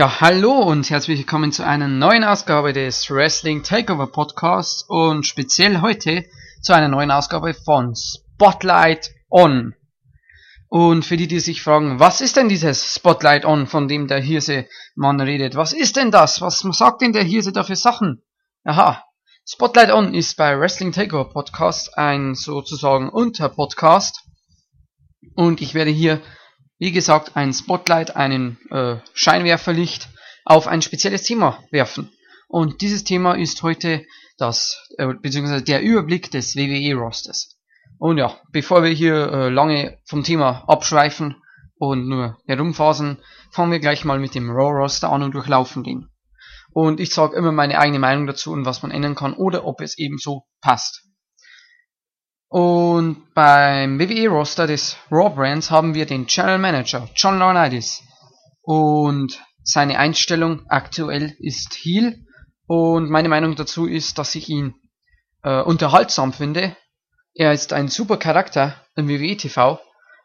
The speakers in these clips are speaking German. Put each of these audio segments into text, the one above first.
Ja, hallo und herzlich willkommen zu einer neuen Ausgabe des Wrestling Takeover Podcasts und speziell heute zu einer neuen Ausgabe von Spotlight On. Und für die, die sich fragen, was ist denn dieses Spotlight On, von dem der Hirse Mann redet? Was ist denn das? Was sagt denn der Hirse da für Sachen? Aha. Spotlight On ist bei Wrestling Takeover Podcast ein sozusagen Unterpodcast. Und ich werde hier wie gesagt, ein Spotlight, einen äh, Scheinwerferlicht auf ein spezielles Thema werfen. Und dieses Thema ist heute das, äh, beziehungsweise der Überblick des WWE-Rosters. Und ja, bevor wir hier äh, lange vom Thema abschweifen und nur herumfasen, fangen wir gleich mal mit dem Raw-Roster an und durchlaufen den. Und ich sage immer meine eigene Meinung dazu und was man ändern kann oder ob es eben so passt. Und beim WWE-Roster des Raw Brands haben wir den Channel Manager John Laurinaitis. Und seine Einstellung aktuell ist Heel. Und meine Meinung dazu ist, dass ich ihn äh, unterhaltsam finde. Er ist ein super Charakter im WWE TV.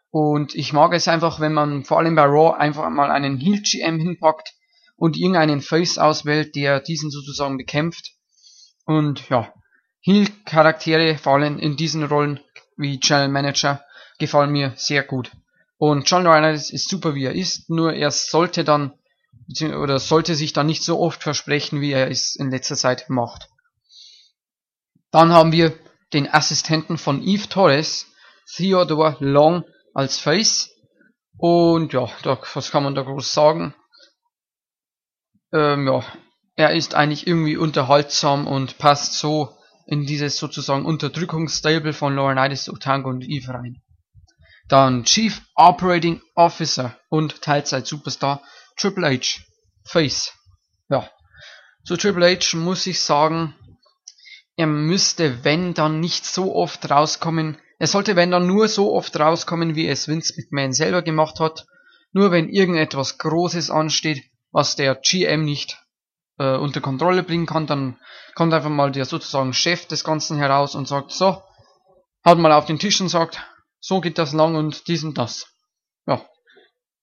Und ich mag es einfach, wenn man vor allem bei Raw einfach mal einen Heel GM hinpackt und irgendeinen Face auswählt, der diesen sozusagen bekämpft. Und ja, Heel-Charaktere, vor allem in diesen Rollen wie Channel Manager, gefallen mir sehr gut. Und John Reynolds ist super, wie er ist, nur er sollte dann, oder sollte sich dann nicht so oft versprechen, wie er es in letzter Zeit macht. Dann haben wir den Assistenten von Eve Torres, Theodore Long als Face. Und ja, da, was kann man da groß sagen? Ähm, ja, er ist eigentlich irgendwie unterhaltsam und passt so in dieses sozusagen Unterdrückungsstable von Laurinaitis, Otango und Eve rein. Dann Chief Operating Officer und Teilzeit-Superstar Triple H. Face. Ja. Zu Triple H muss ich sagen, er müsste, wenn dann nicht so oft rauskommen. Er sollte, wenn dann nur so oft rauskommen, wie es Vince McMahon selber gemacht hat. Nur wenn irgendetwas Großes ansteht, was der GM nicht äh, unter Kontrolle bringen kann, dann kommt einfach mal der sozusagen Chef des Ganzen heraus und sagt, so, hat mal auf den Tisch und sagt, so geht das lang und dies und das. Ja.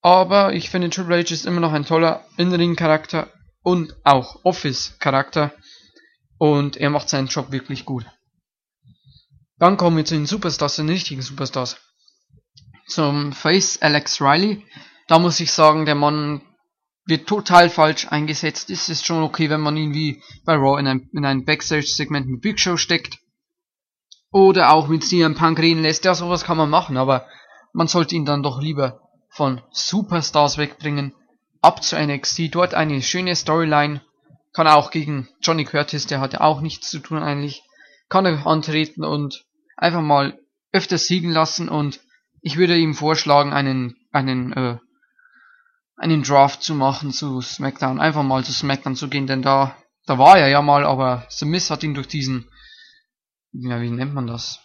Aber ich finde Triple H ist immer noch ein toller In-Ring-Charakter und auch Office-Charakter und er macht seinen Job wirklich gut. Dann kommen wir zu den Superstars, den richtigen Superstars. Zum Face Alex Riley. Da muss ich sagen, der Mann wird total falsch eingesetzt. Ist es schon okay, wenn man ihn wie bei Raw in ein, in ein Backstage-Segment mit Big Show steckt. Oder auch mit CM Punk reden lässt. Ja, sowas kann man machen, aber man sollte ihn dann doch lieber von Superstars wegbringen. Ab zu NXT, dort eine schöne Storyline. Kann auch gegen Johnny Curtis, der hat ja auch nichts zu tun eigentlich. Kann er antreten und einfach mal öfters siegen lassen und ich würde ihm vorschlagen, einen, einen äh, einen Draft zu machen zu SmackDown, einfach mal zu SmackDown zu gehen, denn da, da war er ja mal, aber The Miz hat ihn durch diesen, ja, wie nennt man das?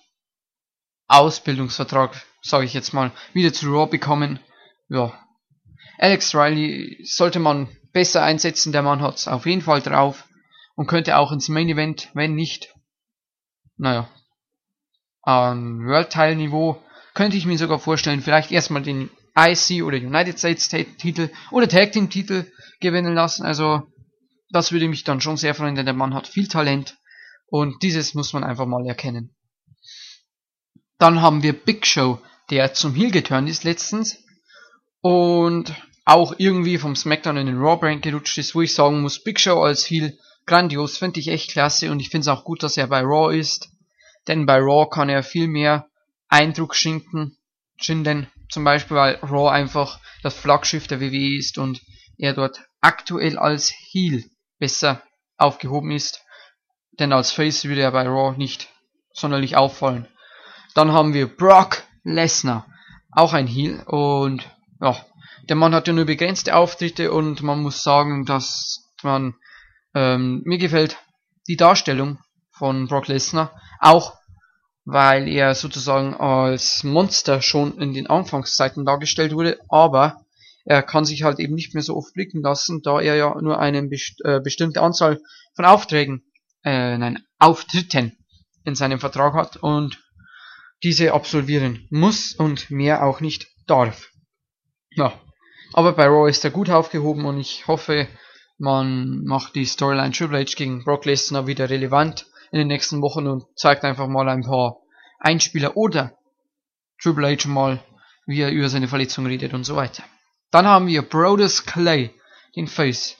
Ausbildungsvertrag, sage ich jetzt mal, wieder zu Raw bekommen. Ja. Alex Riley sollte man besser einsetzen, der Mann hat's auf jeden Fall drauf und könnte auch ins Main Event, wenn nicht, naja, an World Teilniveau könnte ich mir sogar vorstellen, vielleicht erstmal den IC oder United States Titel oder Tag Team Titel gewinnen lassen. Also das würde mich dann schon sehr freuen, denn der Mann hat viel Talent und dieses muss man einfach mal erkennen. Dann haben wir Big Show, der zum Heel geturnt ist letztens und auch irgendwie vom SmackDown in den Raw Brand gerutscht ist, wo ich sagen muss, Big Show als Heel grandios, finde ich echt klasse und ich finde es auch gut, dass er bei Raw ist, denn bei Raw kann er viel mehr Eindruck schinden, schinden zum Beispiel, weil Raw einfach das Flaggschiff der WWE ist und er dort aktuell als Heel besser aufgehoben ist. Denn als Face würde er bei Raw nicht sonderlich auffallen. Dann haben wir Brock Lesnar, auch ein Heel und ja, der Mann hat ja nur begrenzte Auftritte und man muss sagen, dass man ähm, mir gefällt die Darstellung von Brock Lesnar, auch weil er sozusagen als Monster schon in den Anfangszeiten dargestellt wurde, aber er kann sich halt eben nicht mehr so oft blicken lassen, da er ja nur eine best äh, bestimmte Anzahl von Aufträgen, äh, nein, Auftritten in seinem Vertrag hat und diese absolvieren muss und mehr auch nicht darf. Ja, Aber bei Raw ist er gut aufgehoben und ich hoffe, man macht die Storyline Triple H gegen Brock Lesnar wieder relevant in den nächsten Wochen und zeigt einfach mal ein paar Einspieler oder Triple H mal, wie er über seine Verletzung redet und so weiter. Dann haben wir Brodus Clay, den Face.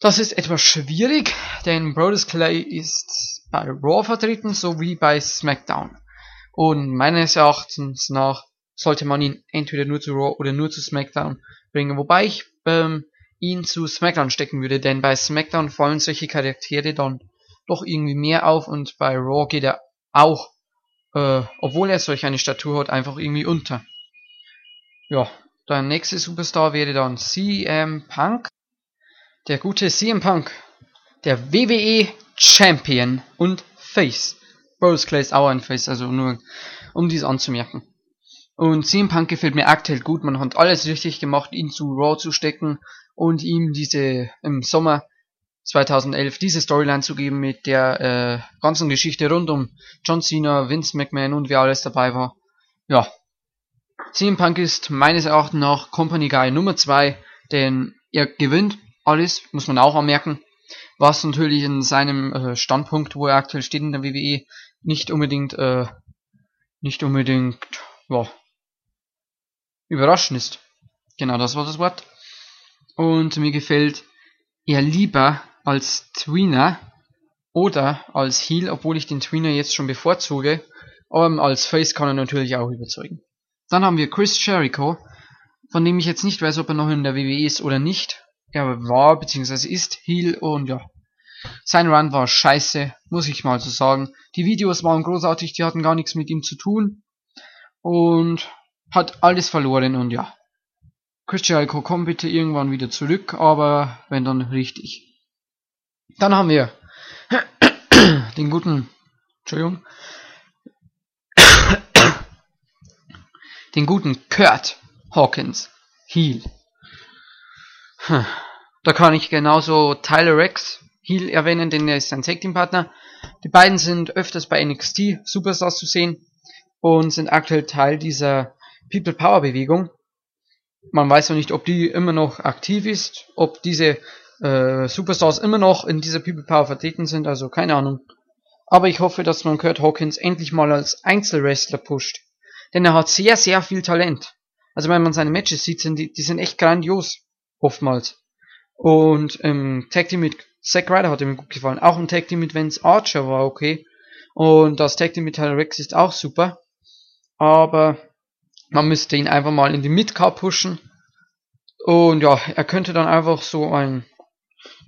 Das ist etwas schwierig, denn Brodus Clay ist bei Raw vertreten sowie bei SmackDown. Und meines Erachtens nach sollte man ihn entweder nur zu Raw oder nur zu SmackDown bringen. Wobei ich ähm, ihn zu SmackDown stecken würde, denn bei SmackDown fallen solche Charaktere dann doch irgendwie mehr auf und bei Raw geht er auch, äh, obwohl er solch eine Statur hat, einfach irgendwie unter. Ja, der nächste Superstar wäre dann CM Punk. Der gute CM Punk, der WWE Champion und Face. Bruce Clay ist auch ein Face, also nur um dies anzumerken. Und CM Punk gefällt mir aktuell gut. Man hat alles richtig gemacht, ihn zu Raw zu stecken und ihm diese im Sommer 2011 diese Storyline zu geben mit der äh, ganzen Geschichte rund um John Cena, Vince McMahon und wer alles dabei war. Ja. CM Punk ist meines Erachtens nach Company Guy Nummer 2, denn er gewinnt alles, muss man auch anmerken, was natürlich in seinem äh, Standpunkt, wo er aktuell steht in der WWE, nicht unbedingt, äh, nicht unbedingt, ja, überraschend ist. Genau, das war das Wort. Und mir gefällt er lieber als Tweener oder als Heel, obwohl ich den Tweener jetzt schon bevorzuge. Aber als Face kann er natürlich auch überzeugen. Dann haben wir Chris Jericho, von dem ich jetzt nicht weiß, ob er noch in der WWE ist oder nicht. Er war bzw. ist Heel und ja. Sein Run war scheiße, muss ich mal so sagen. Die Videos waren großartig, die hatten gar nichts mit ihm zu tun. Und hat alles verloren und ja. Chris Jericho, komm bitte irgendwann wieder zurück, aber wenn dann richtig. Dann haben wir den guten, Entschuldigung, den guten Kurt Hawkins, Heel. Da kann ich genauso Tyler Rex, Heel erwähnen, denn er ist sein Tag Team Partner. Die beiden sind öfters bei NXT Superstars zu sehen und sind aktuell Teil dieser People Power Bewegung. Man weiß noch nicht, ob die immer noch aktiv ist, ob diese äh, Superstars immer noch in dieser People Power vertreten sind, also keine Ahnung. Aber ich hoffe, dass man Kurt Hawkins endlich mal als Einzelwrestler pusht. Denn er hat sehr, sehr viel Talent. Also wenn man seine Matches sieht, sind die, die sind echt grandios. Oftmals. Und ähm, Tag Team mit Zack Ryder hat mir gut gefallen. Auch im Tag Team mit Vince Archer war okay. Und das Tag Team mit Tyler Rex ist auch super. Aber man müsste ihn einfach mal in die Midcard pushen. Und ja, er könnte dann einfach so ein,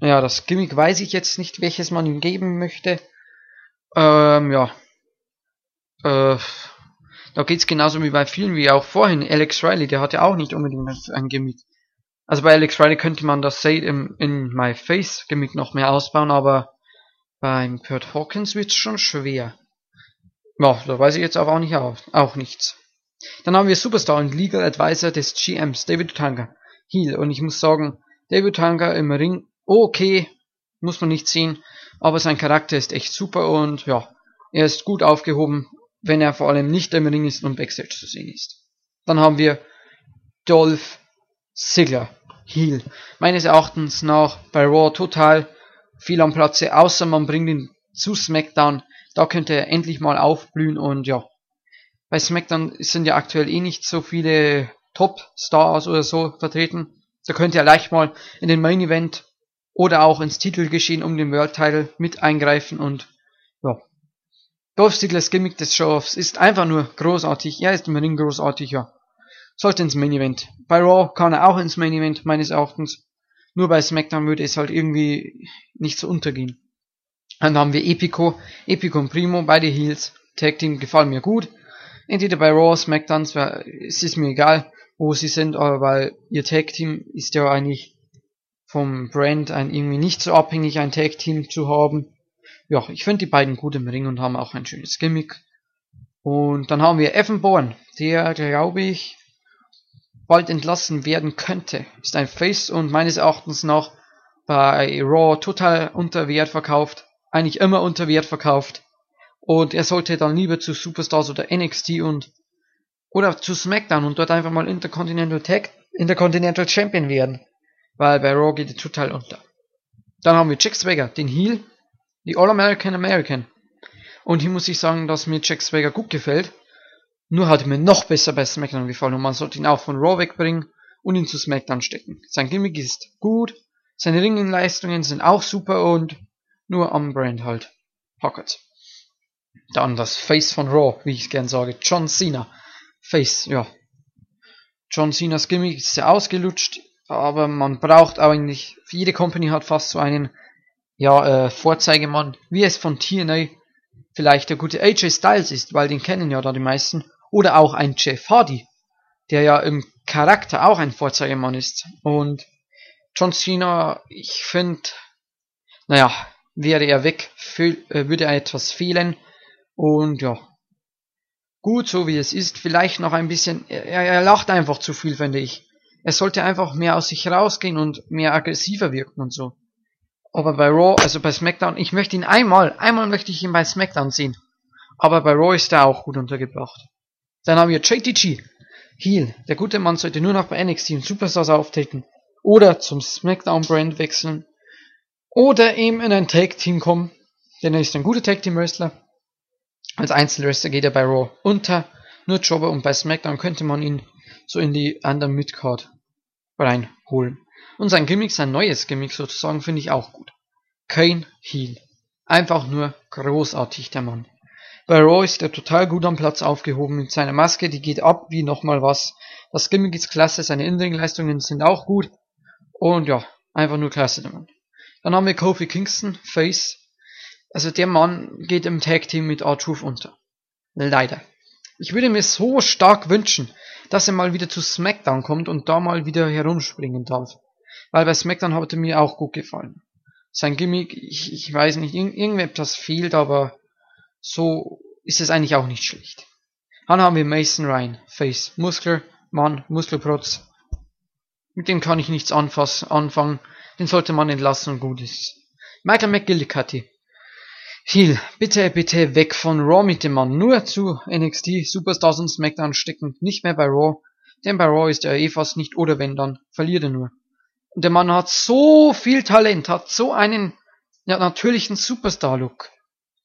naja, das Gimmick weiß ich jetzt nicht, welches man ihm geben möchte. Ähm, ja. Äh, da geht's genauso wie bei vielen, wie auch vorhin. Alex Riley, der hatte auch nicht unbedingt ein Gimmick. Also bei Alex Riley könnte man das Say im, in My Face Gimmick noch mehr ausbauen, aber beim Kurt Hawkins wird's schon schwer. Ja, da weiß ich jetzt aber auch nicht auch, auch nichts. Dann haben wir Superstar und Legal Advisor des GMs, David Tanga, Heel. Und ich muss sagen, David Tanga im Ring, okay, muss man nicht sehen, aber sein Charakter ist echt super und ja, er ist gut aufgehoben, wenn er vor allem nicht im Ring ist und Backstage zu sehen ist. Dann haben wir Dolph Ziggler, Heel. Meines Erachtens nach bei Raw total viel am Platze, außer man bringt ihn zu SmackDown. Da könnte er endlich mal aufblühen und ja, bei SmackDown sind ja aktuell eh nicht so viele Top-Stars oder so vertreten. So könnte er leicht mal in den Main Event oder auch ins Titelgeschehen um den World Title mit eingreifen und ja. Dolph Ziglers Gimmick des Shows ist einfach nur großartig. Er ist im Ring großartig, ja. Sollte ins Main Event. Bei Raw kann er auch ins Main Event, meines Erachtens. Nur bei SmackDown würde es halt irgendwie nicht so untergehen. Dann haben wir Epico, Epico und Primo, beide Heels. Tag Team gefallen mir gut entweder bei Raw, SmackDown, es ist mir egal, wo sie sind, aber weil ihr Tag Team ist ja eigentlich vom Brand ein irgendwie nicht so abhängig, ein Tag Team zu haben. Ja, ich finde die beiden gut im Ring und haben auch ein schönes Gimmick. Und dann haben wir Evan Bourne, der, glaube ich, bald entlassen werden könnte. Ist ein Face und meines Erachtens nach bei Raw total unter Wert verkauft. Eigentlich immer unter Wert verkauft. Und er sollte dann lieber zu Superstars oder NXT und oder zu SmackDown und dort einfach mal Intercontinental Tag Intercontinental Champion werden. Weil bei Raw geht er total unter. Dann haben wir Jack Swagger, den Heel, die All-American American. Und hier muss ich sagen, dass mir Jack Swagger gut gefällt. Nur hat er mir noch besser bei SmackDown gefallen und man sollte ihn auch von Raw wegbringen und ihn zu SmackDown stecken. Sein Gimmick ist gut, seine Ringenleistungen sind auch super und nur am Brand halt. Pocket. Dann das Face von Raw, wie ich gern sage. John Cena. Face, ja. John Cenas Gimmick ist sehr ausgelutscht, aber man braucht eigentlich, jede Company hat fast so einen, ja, äh, Vorzeigemann, wie es von TNA vielleicht der gute AJ Styles ist, weil den kennen ja da die meisten, oder auch ein Jeff Hardy, der ja im Charakter auch ein Vorzeigemann ist. Und John Cena, ich finde, naja, wäre er weg, äh, würde er etwas fehlen. Und ja, gut so wie es ist. Vielleicht noch ein bisschen, er, er lacht einfach zu viel, finde ich. Er sollte einfach mehr aus sich rausgehen und mehr aggressiver wirken und so. Aber bei Raw, also bei SmackDown, ich möchte ihn einmal, einmal möchte ich ihn bei SmackDown sehen. Aber bei Raw ist er auch gut untergebracht. Dann haben wir JTG, Heel. Der gute Mann sollte nur noch bei NXT und Superstars auftreten. Oder zum SmackDown-Brand wechseln. Oder eben in ein Tag-Team kommen. Denn er ist ein guter Tag-Team-Wrestler. Als Einzelwrestler geht er bei Raw unter. Nur Jobber und bei SmackDown könnte man ihn so in die Under Midcard reinholen. Und sein Gimmick, sein neues Gimmick sozusagen, finde ich auch gut. Kane Heel. Einfach nur großartig, der Mann. Bei Raw ist er total gut am Platz aufgehoben mit seiner Maske, die geht ab wie nochmal was. Das Gimmick ist klasse, seine Inring-Leistungen sind auch gut. Und ja, einfach nur klasse, der Mann. Dann haben wir Kofi Kingston, Face. Also der Mann geht im Tag Team mit R-Truth unter. Leider. Ich würde mir so stark wünschen, dass er mal wieder zu SmackDown kommt und da mal wieder herumspringen darf. Weil bei SmackDown hat er mir auch gut gefallen. Sein Gimmick, ich, ich weiß nicht, irg irgendetwas fehlt, aber so ist es eigentlich auch nicht schlecht. Dann haben wir Mason Ryan, Face, Muskler, Mann, Muskelprotz. Mit dem kann ich nichts anfangen. Den sollte man entlassen und gut ist. Michael McGillicuddy. Heel, bitte, bitte weg von Raw mit dem Mann. Nur zu NXT, Superstars und SmackDown stecken. Nicht mehr bei Raw. Denn bei Raw ist er eh fast nicht oder wenn dann, verliert er nur. Und der Mann hat so viel Talent, hat so einen ja, natürlichen Superstar-Look.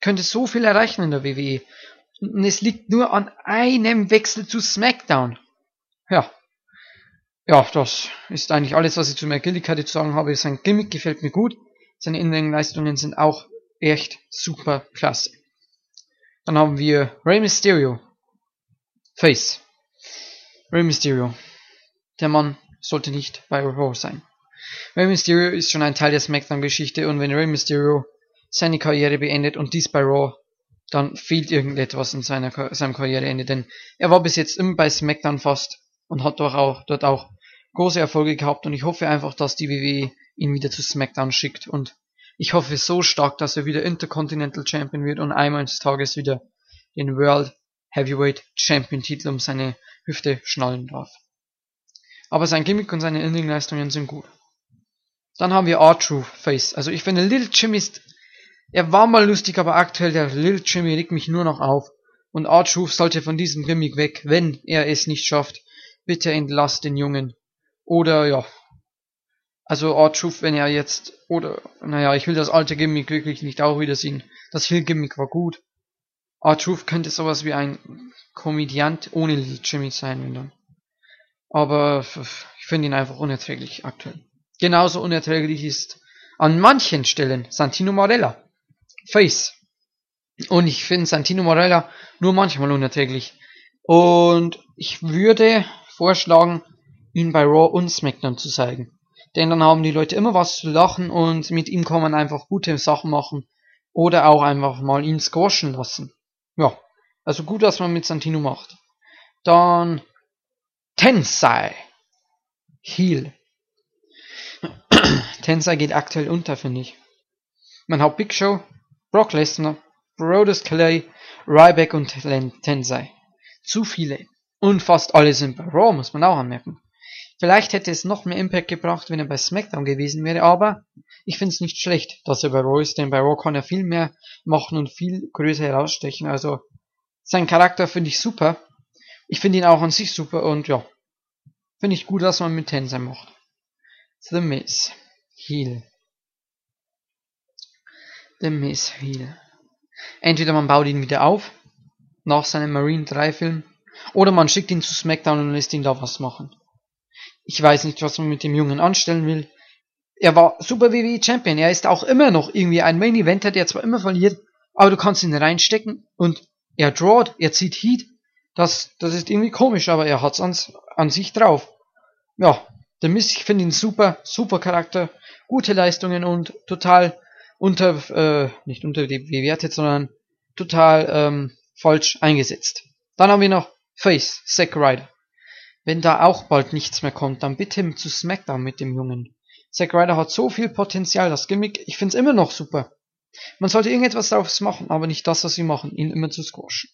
Könnte so viel erreichen in der WWE. Und es liegt nur an einem Wechsel zu SmackDown. Ja, ja, das ist eigentlich alles, was ich zu McGillicuddy zu sagen habe. Sein Gimmick gefällt mir gut. Seine Innenleistungen sind auch echt super klasse. Dann haben wir Rey Mysterio. Face. Rey Mysterio. Der Mann sollte nicht bei Raw sein. Rey Mysterio ist schon ein Teil der SmackDown-Geschichte und wenn Rey Mysterio seine Karriere beendet und dies bei Raw, dann fehlt irgendetwas in seiner, seinem Karriereende, denn er war bis jetzt immer bei SmackDown fast und hat dort auch, dort auch große Erfolge gehabt und ich hoffe einfach, dass die WWE ihn wieder zu SmackDown schickt und ich hoffe so stark, dass er wieder Intercontinental Champion wird und einmal des Tages wieder den World Heavyweight Champion Titel um seine Hüfte schnallen darf. Aber sein Gimmick und seine Ending-Leistungen sind gut. Dann haben wir R-Truth Face. Also ich finde Little Jimmy ist, er war mal lustig, aber aktuell der Little Jimmy regt mich nur noch auf. Und R-Truth sollte von diesem Gimmick weg, wenn er es nicht schafft. Bitte entlasst den Jungen. Oder ja. Also R-Truth, wenn er jetzt, oder, naja, ich will das alte Gimmick wirklich nicht auch wieder sehen. Das Hill-Gimmick war gut. R-Truth könnte sowas wie ein Komödiant ohne Jimmy sein, wenn dann. Aber ich finde ihn einfach unerträglich aktuell. Genauso unerträglich ist an manchen Stellen Santino Morella. Face. Und ich finde Santino Morella nur manchmal unerträglich. Und ich würde vorschlagen, ihn bei Raw und SmackDown zu zeigen. Denn dann haben die Leute immer was zu lachen und mit ihm kann man einfach gute Sachen machen. Oder auch einfach mal ihn squashen lassen. Ja, also gut, was man mit Santino macht. Dann Tensai. Heel. Tensai geht aktuell unter, finde ich. Man hat Big Show, Brock Lesnar, Brodus Clay, Ryback und Tensai. Zu viele. Und fast alle sind bei Raw, muss man auch anmerken. Vielleicht hätte es noch mehr Impact gebracht, wenn er bei SmackDown gewesen wäre, aber ich finde es nicht schlecht, dass er bei Raw ist, denn bei Raw kann er viel mehr machen und viel größer herausstechen. Also sein Charakter finde ich super. Ich finde ihn auch an sich super und ja. Finde ich gut, dass man mit Tensei macht. The Miss. Heal. The Miss Heal. Entweder man baut ihn wieder auf, nach seinem Marine 3 Film, oder man schickt ihn zu SmackDown und lässt ihn da was machen. Ich weiß nicht, was man mit dem Jungen anstellen will. Er war Super WWE Champion. Er ist auch immer noch irgendwie ein Main Eventer, der zwar immer verliert, aber du kannst ihn reinstecken und er drawt, er zieht Heat. Das, das ist irgendwie komisch, aber er hat's ans, an sich drauf. Ja, der Mist, ich finde ihn super, super Charakter, gute Leistungen und total unter, äh, nicht unter bewertet, sondern total ähm, falsch eingesetzt. Dann haben wir noch Face, Zack Ryder. Wenn da auch bald nichts mehr kommt, dann bitte zu SmackDown mit dem Jungen. Zack Ryder hat so viel Potenzial, das Gimmick, ich find's immer noch super. Man sollte irgendetwas daraus machen, aber nicht das, was sie machen, ihn immer zu squashen.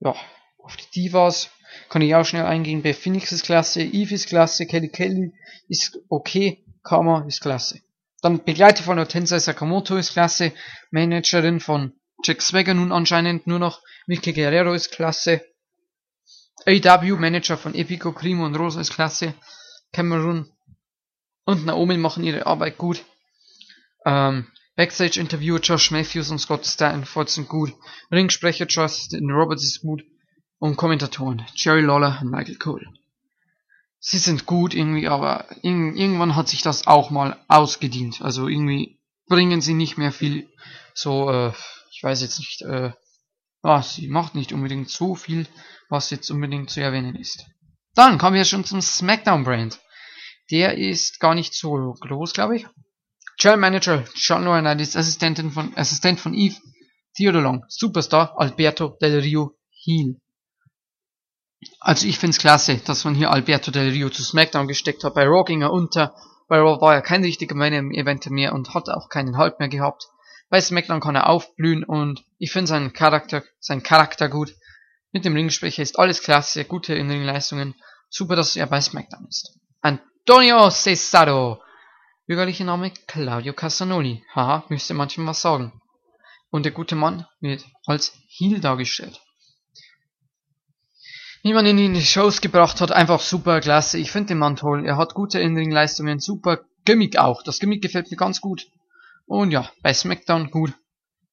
Ja, auf die Divas kann ich auch schnell eingehen. Beth Phoenix ist klasse, Eve ist klasse, Kelly Kelly ist okay, Karma ist klasse. Dann Begleiter von Hortensia Sakamoto ist klasse, Managerin von Jack Swagger nun anscheinend nur noch, Vicky Guerrero ist klasse, AW Manager von Epico, Primo und Rosa ist klasse, Cameron und Naomi machen ihre Arbeit gut. Ähm, Backstage-Interviewer Josh Matthews und Scott Stanford sind gut. Ringsprecher Justin Roberts ist gut. Und Kommentatoren Jerry Lawler und Michael Cole. Sie sind gut irgendwie, aber in, irgendwann hat sich das auch mal ausgedient. Also irgendwie bringen sie nicht mehr viel. So, äh, ich weiß jetzt nicht, äh, ja, sie macht nicht unbedingt so viel, was jetzt unbedingt zu erwähnen ist. Dann kommen wir schon zum SmackDown Brand. Der ist gar nicht so groß, glaube ich. General Manager John Laurinaitis, Assistentin von, Assistent von Eve, Theodore Long, Superstar Alberto Del Rio Heel. Also ich find's klasse, dass man hier Alberto Del Rio zu SmackDown gesteckt hat. Bei Raw ging er unter, bei Raw war er kein richtiger Main Event mehr und hat auch keinen Halt mehr gehabt. Bei SmackDown kann er aufblühen und ich finde seinen Charakter, seinen Charakter gut. Mit dem Ringsprecher ist alles klasse, gute In-Ring-Leistungen. Super, dass er bei SmackDown ist. Antonio Cesaro Bürgerliche Name Claudio Castagnoli. Haha, müsste manchmal was sagen. Und der gute Mann wird als Heel dargestellt. Wie man ihn in die Shows gebracht hat, einfach super klasse. Ich finde den Mann toll. Er hat gute In-Ring-Leistungen, super Gimmick auch. Das Gimmick gefällt mir ganz gut. Und ja, bei SmackDown gut.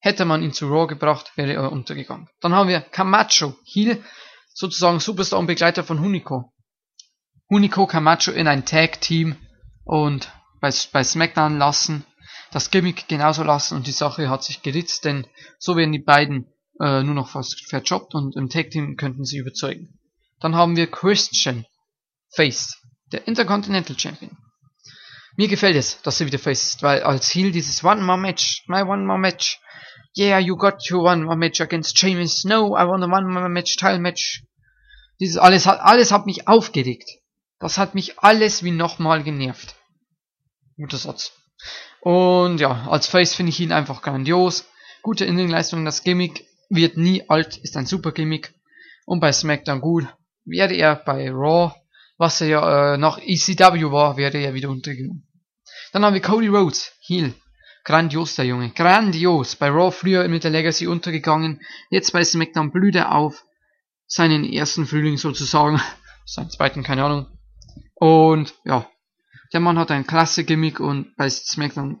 Hätte man ihn zu Raw gebracht, wäre er untergegangen. Dann haben wir Camacho, Heel, sozusagen Superstar und Begleiter von Hunico. Hunico Camacho in ein Tag-Team und bei, bei SmackDown lassen, das Gimmick genauso lassen und die Sache hat sich geritzt, denn so werden die beiden äh, nur noch fast verjobbt und im Tag Team könnten sie überzeugen. Dann haben wir Christian Face, der Intercontinental Champion. Mir gefällt es, dass er wieder Face ist, weil als Heel dieses One-More-Match, my One-More-Match, yeah, you got your One-More-Match against Sheamus, no, I want a One-More-Match, Tile-Match. Dieses alles hat, alles hat mich aufgeregt. Das hat mich alles wie nochmal genervt. Guter Satz. Und ja, als Face finde ich ihn einfach grandios. Gute Innenleistung, das Gimmick wird nie alt, ist ein super Gimmick. Und bei SmackDown gut. Wäre er bei Raw, was er ja äh, nach ECW war, wäre er wieder untergegangen. Dann haben wir Cody Rhodes, Heel. Grandios, der Junge. Grandios. Bei Raw früher mit der Legacy untergegangen. Jetzt bei SmackDown blüht er auf. Seinen ersten Frühling sozusagen. Seinen zweiten, keine Ahnung. Und ja, der Mann hat ein klasse Gimmick und bei SmackDown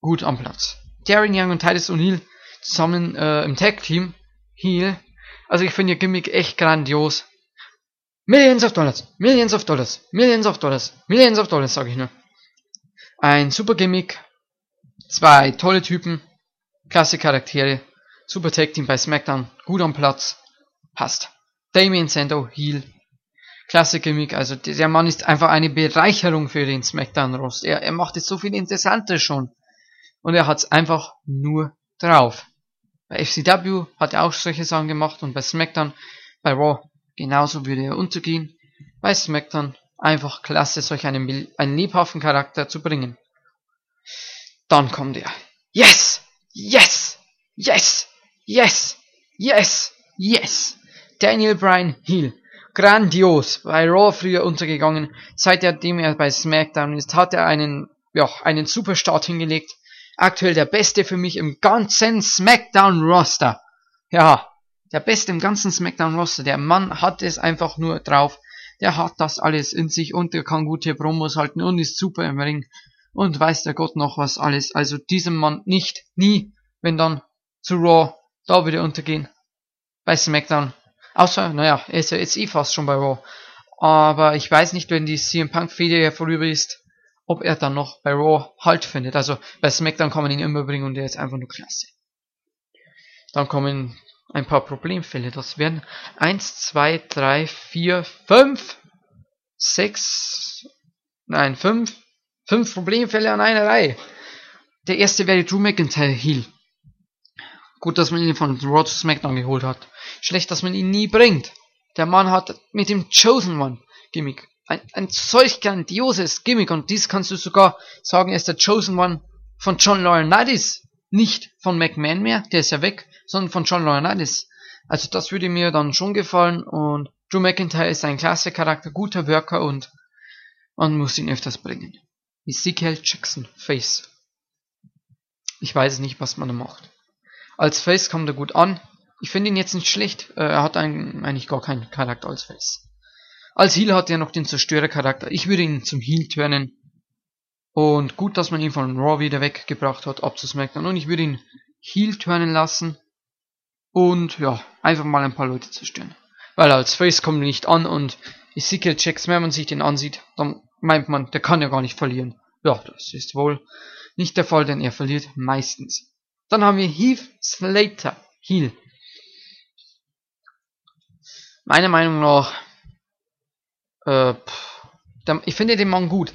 gut am Platz. Darren Young und Titus O'Neill zusammen äh, im Tag Team hier. Also ich finde ihr Gimmick echt grandios. Millions of Dollars, Millions of Dollars, Millions of Dollars, Millions of Dollars, sage ich nur. Ein super Gimmick, zwei tolle Typen, klasse Charaktere, super Tag Team bei SmackDown, gut am Platz, passt. Damien Sandow, Heel, klasse Gimmick. Also der Mann ist einfach eine Bereicherung für den SmackDown-Rost. Er, er macht jetzt so viel Interessantes schon. Und er hat's einfach nur drauf. Bei FCW hat er auch solche Sachen gemacht und bei SmackDown, bei Raw genauso würde er untergehen. Bei SmackDown einfach klasse, solch einen, einen lebhaften Charakter zu bringen. Dann kommt er. Yes! Yes! Yes! Yes! Yes! Yes! Daniel Bryan Hill grandios. Bei Raw früher untergegangen. Seitdem er bei SmackDown ist, hat er einen, ja, einen Superstart hingelegt. Aktuell der beste für mich im ganzen SmackDown Roster. Ja, der beste im ganzen SmackDown Roster. Der Mann hat es einfach nur drauf. der hat das alles in sich und der kann gute Promos halten und ist super im Ring und weiß der Gott noch was alles. Also diesem Mann nicht, nie, wenn dann zu Raw, da würde er untergehen. Bei SmackDown. Außer, naja, er ist ja jetzt eh fast schon bei Raw. Aber ich weiß nicht, wenn die CM Punk Fehde ja vorüber ist, ob er dann noch bei Raw Halt findet. Also bei SmackDown kann man ihn immer bringen und er ist einfach nur klasse. Dann kommen ein paar Problemfälle. Das wären 1, 2, 3, 4, 5, 6, nein, 5, 5 Problemfälle an einer Reihe. Der erste wäre Drew McIntyre Heel. Gut, dass man ihn von Raw zu SmackDown geholt hat. Schlecht, dass man ihn nie bringt. Der Mann hat mit dem Chosen One Gimmick ein, ein solch grandioses Gimmick und dies kannst du sogar sagen, er ist der Chosen One von John Laurinaitis. Nicht von McMahon mehr, der ist ja weg, sondern von John Laurinaitis. Also das würde mir dann schon gefallen und Drew McIntyre ist ein klasse Charakter, guter Worker und man muss ihn öfters bringen. Ezekiel Jackson, Face. Ich weiß nicht, was man da macht. Als Face kommt er gut an. Ich finde ihn jetzt nicht schlecht. Äh, er hat eigentlich gar keinen Charakter als Face. Als Heal hat er noch den Zerstörercharakter. Ich würde ihn zum Heal turnen. Und gut, dass man ihn von Raw wieder weggebracht hat, ab zu SmackDown. Und ich würde ihn Heal turnen lassen. Und ja, einfach mal ein paar Leute zerstören. Weil als Face kommt er nicht an und Ezekiel Checks, wenn man sich den ansieht, dann meint man, der kann ja gar nicht verlieren. Ja, das ist wohl nicht der Fall, denn er verliert meistens. Dann haben wir Heath Slater, Heal. Meiner Meinung nach, äh, ich finde den Mann gut.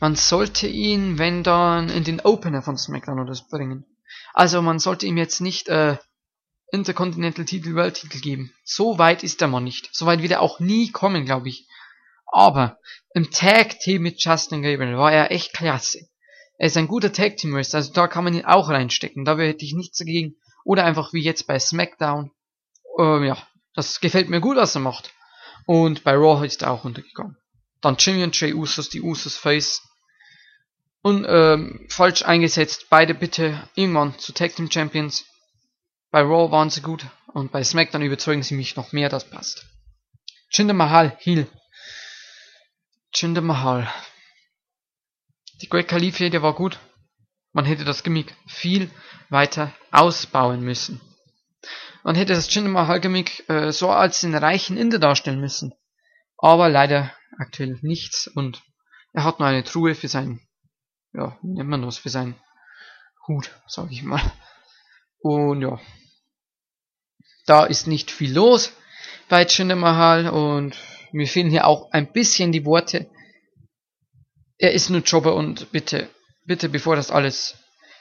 Man sollte ihn, wenn dann, in den Opener von SmackDown oder so bringen. Also man sollte ihm jetzt nicht äh, Intercontinental Titel, World Titel geben. So weit ist der Mann nicht. So weit wird er auch nie kommen, glaube ich. Aber im Tag Team mit Justin Gabriel war er echt klasse. Er ist ein guter Tag Team Wrestler, also da kann man ihn auch reinstecken. Da hätte ich nichts dagegen. Oder einfach wie jetzt bei SmackDown. Ähm, ja, das gefällt mir gut, was er macht. Und bei Raw ist er auch untergekommen. Dann Jimmy und Jay Usos, die Usos Face. Und ähm, falsch eingesetzt. Beide bitte irgendwann zu Tag Team Champions. Bei Raw waren sie gut. Und bei SmackDown überzeugen sie mich noch mehr, das passt. Jinder Mahal, Heel. Jinder Mahal. Die Great Khalifa, der war gut. Man hätte das Gimmick viel weiter ausbauen müssen. Man hätte das Jinder Mahal Gimmick äh, so als den reichen Inder darstellen müssen. Aber leider aktuell nichts und er hat nur eine Truhe für seinen, ja, wie nennt man das, für seinen Hut, sag ich mal. Und ja, da ist nicht viel los bei Jinder Mahal und mir fehlen hier auch ein bisschen die Worte, er ist nur Jobber und bitte, bitte, bevor das alles,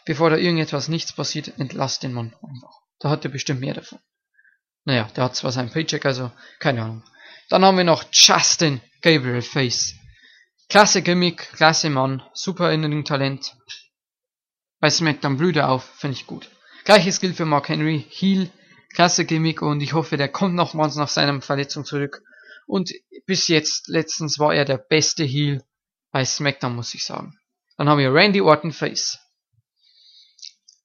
bevor da irgendetwas nichts passiert, entlasst den Mann einfach. Da hat er bestimmt mehr davon. Naja, der hat zwar seinen Paycheck, also keine Ahnung. Dann haben wir noch Justin Gabriel Face. Klasse Gimmick, klasse Mann, super Innering Talent. Bei SmackDown Brüder auf, finde ich gut. Gleiches gilt für Mark Henry, Heel, klasse Gimmick und ich hoffe, der kommt nochmals nach seiner Verletzung zurück. Und bis jetzt, letztens war er der beste Heel bei SmackDown, muss ich sagen. Dann haben wir Randy Orton Face.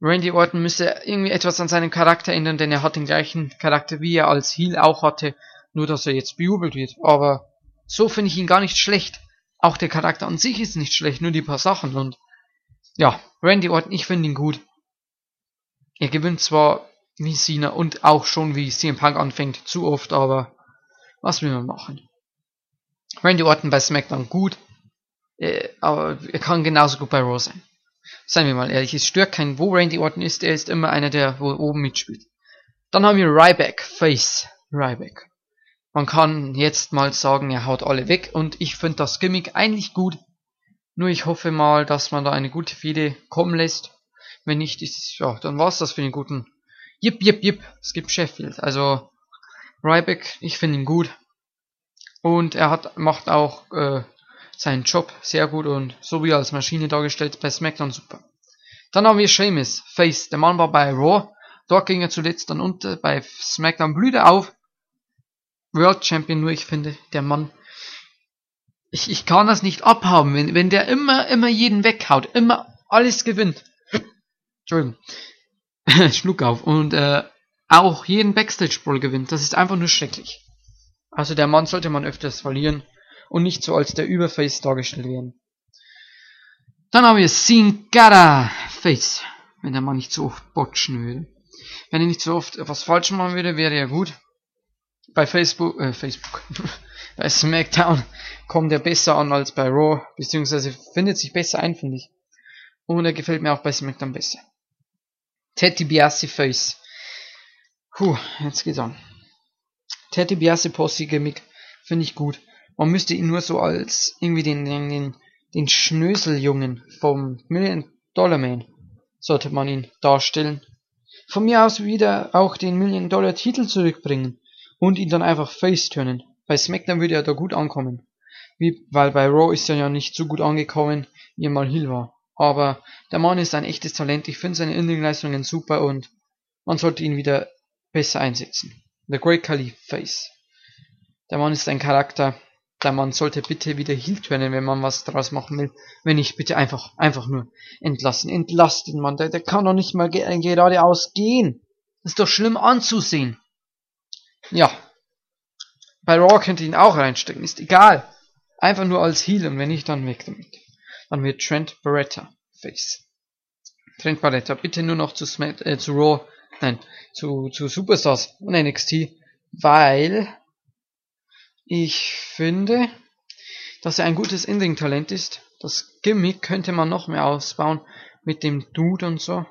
Randy Orton müsste irgendwie etwas an seinem Charakter ändern, denn er hat den gleichen Charakter, wie er als Heel auch hatte, nur dass er jetzt bejubelt wird. Aber so finde ich ihn gar nicht schlecht. Auch der Charakter an sich ist nicht schlecht, nur die paar Sachen. Und ja, Randy Orton, ich finde ihn gut. Er gewinnt zwar wie Cena und auch schon wie CM Punk anfängt, zu oft, aber was will man machen? Randy Orton bei SmackDown gut. Äh, aber er kann genauso gut bei Raw sein. Seien wir mal ehrlich, es stört keinen, wo Randy Orton ist, er ist immer einer, der wo oben mitspielt. Dann haben wir Ryback, Face, Ryback. Man kann jetzt mal sagen, er haut alle weg und ich finde das Gimmick eigentlich gut. Nur ich hoffe mal, dass man da eine gute Fehde kommen lässt. Wenn nicht, ist es, ja, dann war's das für den guten. Jip, jip, jip, es gibt Sheffield. Also, Ryback, ich finde ihn gut. Und er hat, macht auch, äh, seinen Job sehr gut und so wie er als Maschine dargestellt bei SmackDown super. Dann haben wir Sheamus, Face. Der Mann war bei Raw. Dort ging er zuletzt dann unter. Bei SmackDown blüht er auf. World Champion nur, ich finde, der Mann. Ich, ich kann das nicht abhaben, wenn, wenn der immer, immer jeden weghaut. Immer alles gewinnt. Entschuldigung. Schluck auf. Und äh, auch jeden Backstage Brawl gewinnt. Das ist einfach nur schrecklich. Also der Mann sollte man öfters verlieren und nicht so als der Überface dargestellt werden. Dann haben wir Sin Cara Face, wenn der Mann nicht so oft botchen würde. Wenn er nicht so oft was falsch machen würde, wäre er gut. Bei Facebook, äh, Facebook, bei SmackDown kommt er besser an als bei Raw, beziehungsweise findet sich besser ein, finde ich. Und er gefällt mir auch bei SmackDown besser. Teddy Biassi Face. Puh, jetzt geht's an. Teddy Biassi Posse Gimmick finde ich gut. Man müsste ihn nur so als irgendwie den, den, den, den Schnöseljungen vom Million Dollar Man sollte man ihn darstellen. Von mir aus wieder auch den Million Dollar Titel zurückbringen und ihn dann einfach face turnen. Bei SmackDown würde er da gut ankommen. Wie, weil bei Raw ist er ja nicht so gut angekommen, wie er mal Hill war. Aber der Mann ist ein echtes Talent. Ich finde seine Innenleistungen super und man sollte ihn wieder besser einsetzen. The Great Khali Face. Der Mann ist ein Charakter. Der Mann sollte bitte wieder Heel turnen, wenn man was draus machen will. Wenn nicht, bitte einfach, einfach nur entlassen. Entlasst den Mann. Der, der kann doch nicht mal ge geradeaus gehen. Das ist doch schlimm anzusehen. Ja. Bei Raw könnt ihr ihn auch reinstecken. Ist egal. Einfach nur als Heel und wenn nicht, dann weg damit. Dann wird Trent Barretta Face. Trent Barretta, bitte nur noch zu, Smack, äh, zu Raw, nein, zu, zu Superstars und NXT, weil ich finde, dass er ein gutes Ending-Talent ist. Das Gimmick könnte man noch mehr ausbauen mit dem Dude und so.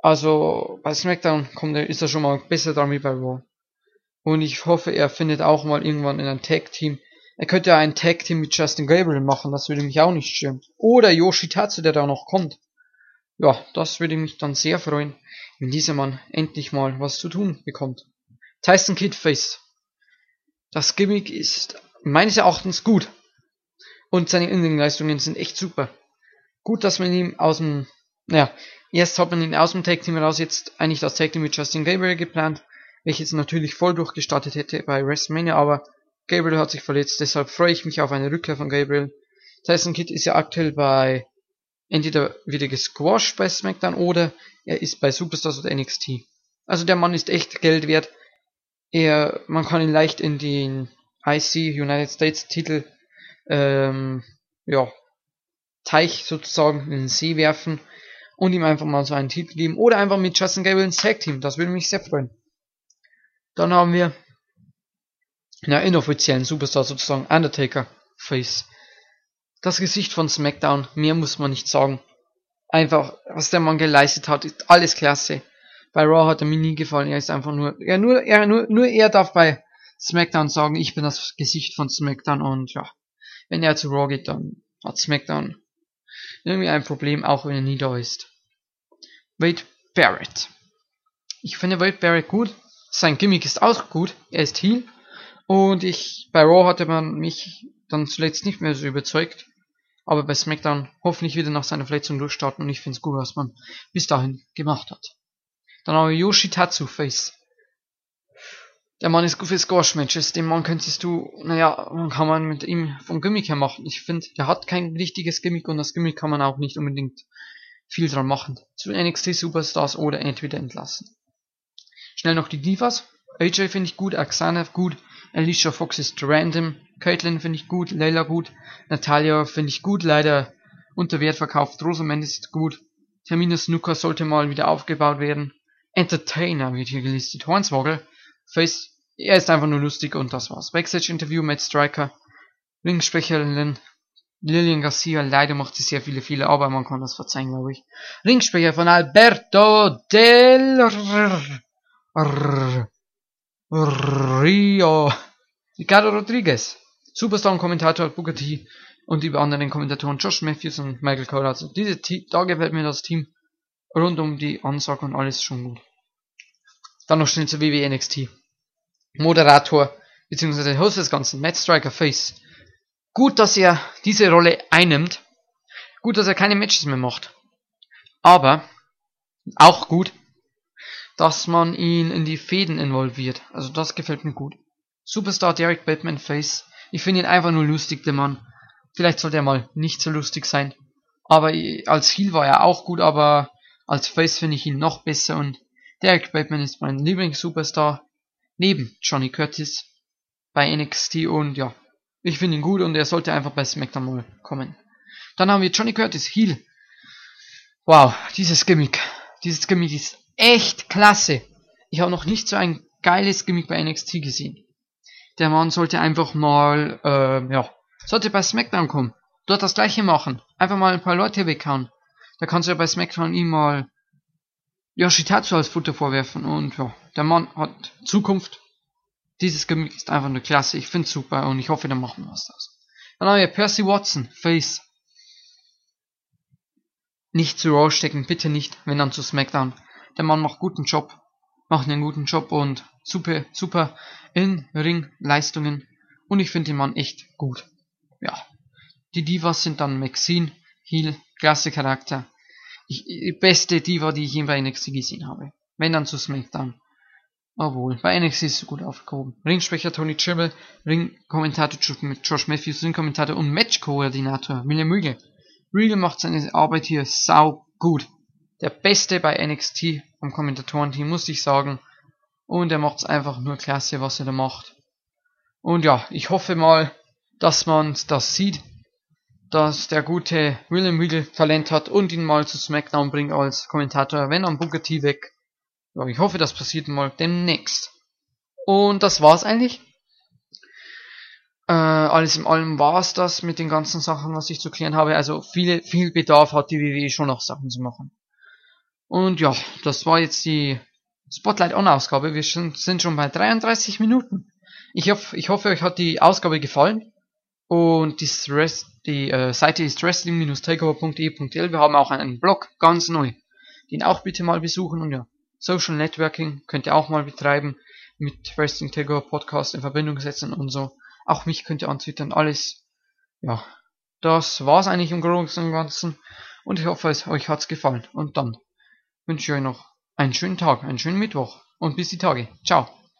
Also bei SmackDown kommt er, ist er schon mal besser dran wie bei Raw. Und ich hoffe, er findet auch mal irgendwann in ein Tag-Team er könnte ja ein Tag Team mit Justin Gabriel machen, das würde mich auch nicht stören. Oder Yoshitatsu, der da noch kommt. Ja, das würde mich dann sehr freuen, wenn dieser Mann endlich mal was zu tun bekommt. Tyson Kid Face. Das Gimmick ist meines Erachtens gut. Und seine Innenleistungen sind echt super. Gut, dass man ihn aus dem, naja, erst hat man ihn aus dem Tag Team heraus jetzt eigentlich das Tag Team mit Justin Gabriel geplant, welches natürlich voll durchgestartet hätte bei WrestleMania, aber Gabriel hat sich verletzt, deshalb freue ich mich auf eine Rückkehr von Gabriel. Tyson Kidd ist ja aktuell bei entweder wieder gesquashed bei SmackDown oder er ist bei Superstars oder NXT. Also der Mann ist echt Geld wert. Er, man kann ihn leicht in den IC United States Titel ähm, ja, Teich sozusagen in den See werfen und ihm einfach mal so einen Titel geben oder einfach mit Justin Gabriel ins Tag Team. Das würde mich sehr freuen. Dann haben wir ja, inoffiziellen Superstar sozusagen, Undertaker Face. Das Gesicht von SmackDown, mehr muss man nicht sagen. Einfach, was der Mann geleistet hat, ist alles klasse. Bei Raw hat er mir nie gefallen, er ist einfach nur, er nur, er nur, nur er darf bei SmackDown sagen, ich bin das Gesicht von SmackDown und ja, wenn er zu Raw geht, dann hat SmackDown irgendwie ein Problem, auch wenn er nie da ist. Wade Barrett. Ich finde Wade Barrett gut, sein Gimmick ist auch gut, er ist Heel, und ich, bei Raw hatte man mich dann zuletzt nicht mehr so überzeugt. Aber bei SmackDown hoffentlich wieder nach seiner Verletzung durchstarten und ich finde es gut, was man bis dahin gemacht hat. Dann haben wir Yoshitatsu Face. Der Mann ist gut für Squash-Matches. Den Mann könntest du, naja, man kann man mit ihm vom Gimmick her machen. Ich finde, der hat kein richtiges Gimmick und das Gimmick kann man auch nicht unbedingt viel dran machen. Zu NXT Superstars oder entweder entlassen. Schnell noch die Divas. AJ finde ich gut, Axana gut, Alicia Fox ist random. Caitlyn finde ich gut. Layla gut. Natalia finde ich gut. Leider unter Wert verkauft. Rosamund ist gut. Termina Snooker sollte mal wieder aufgebaut werden. Entertainer wird hier gelistet. Hornswoggle. Face. Er ist einfach nur lustig und das war's. Backstage Interview Matt Striker. Ringsprecherin Lillian Garcia. Leider macht sie sehr viele Fehler, aber man kann das verzeihen, glaube ich. Ringsprecher von Alberto del Rio. Ricardo Rodriguez. Superstar-Kommentator Booker T und die anderen Kommentatoren Josh Matthews und Michael Cole. Also diese T da gefällt mir das Team rund um die Ansage und alles schon gut. Dann noch schnell zur WWE NXT. Moderator beziehungsweise Host des Ganzen, Matt Striker Face. Gut, dass er diese Rolle einnimmt. Gut, dass er keine Matches mehr macht. Aber auch gut, dass man ihn in die Fäden involviert. Also das gefällt mir gut. Superstar Derek Batman Face. Ich finde ihn einfach nur lustig, der Mann. Vielleicht sollte er mal nicht so lustig sein. Aber als Heel war er auch gut, aber als Face finde ich ihn noch besser und Derek Batman ist mein Lieblings-Superstar. Neben Johnny Curtis. bei NXT und ja, ich finde ihn gut und er sollte einfach bei SmackDown mal kommen. Dann haben wir Johnny Curtis Heel. Wow, dieses Gimmick. Dieses Gimmick ist echt klasse. Ich habe noch nicht so ein geiles Gimmick bei NXT gesehen. Der Mann sollte einfach mal, äh, ja, sollte bei SmackDown kommen. Dort das gleiche machen. Einfach mal ein paar Leute weghauen. Da kannst du ja bei SmackDown ihm mal Yoshitatsu als Futter vorwerfen. Und ja, der Mann hat Zukunft. Dieses Gimmick ist einfach eine Klasse. Ich finde super und ich hoffe, da machen wir was draus. Dann haben wir Percy Watson, Face. Nicht zu Raw stecken, bitte nicht, wenn dann zu SmackDown. Der Mann macht guten Job, macht einen guten Job und super, super in Ring Leistungen. Und ich finde den Mann echt gut. Ja. Die Divas sind dann Maxine, Heel, klasse Charakter. Ich, die beste Diva, die ich je bei NXT gesehen habe. Wenn dann zu SmackDown. Obwohl, bei NXT ist es gut aufgehoben. Ringsprecher Tony Tribble, Ringkommentator Josh Matthews, Ringkommentator und Matchkoordinator William Regal. Regal macht seine Arbeit hier sau gut. Der Beste bei NXT vom Kommentatorenteam, muss ich sagen. Und er macht's einfach nur klasse, was er da macht. Und ja, ich hoffe mal, dass man das sieht, dass der gute William Regal Talent hat und ihn mal zu SmackDown bringt als Kommentator, wenn am Booker T weg. Ja, ich hoffe, das passiert mal demnächst. Und das war's eigentlich. Äh, alles in allem war es das mit den ganzen Sachen, was ich zu klären habe. Also viele, viel Bedarf hat die WWE schon noch Sachen zu machen. Und ja, das war jetzt die Spotlight On Ausgabe. Wir sind schon bei 33 Minuten. Ich hoffe, ich hoffe, euch hat die Ausgabe gefallen. Und die, Stress, die äh, Seite ist wrestling-takeover.de.l. Wir haben auch einen Blog, ganz neu. Den auch bitte mal besuchen. Und ja, Social Networking könnt ihr auch mal betreiben. Mit Wrestling Takeover Podcast in Verbindung setzen und so. Auch mich könnt ihr antwittern, alles. Ja, das war's eigentlich im Großen und Ganzen. Und ich hoffe, es euch hat's gefallen. Und dann wünsche ich euch noch einen schönen Tag, einen schönen Mittwoch und bis die Tage. Ciao.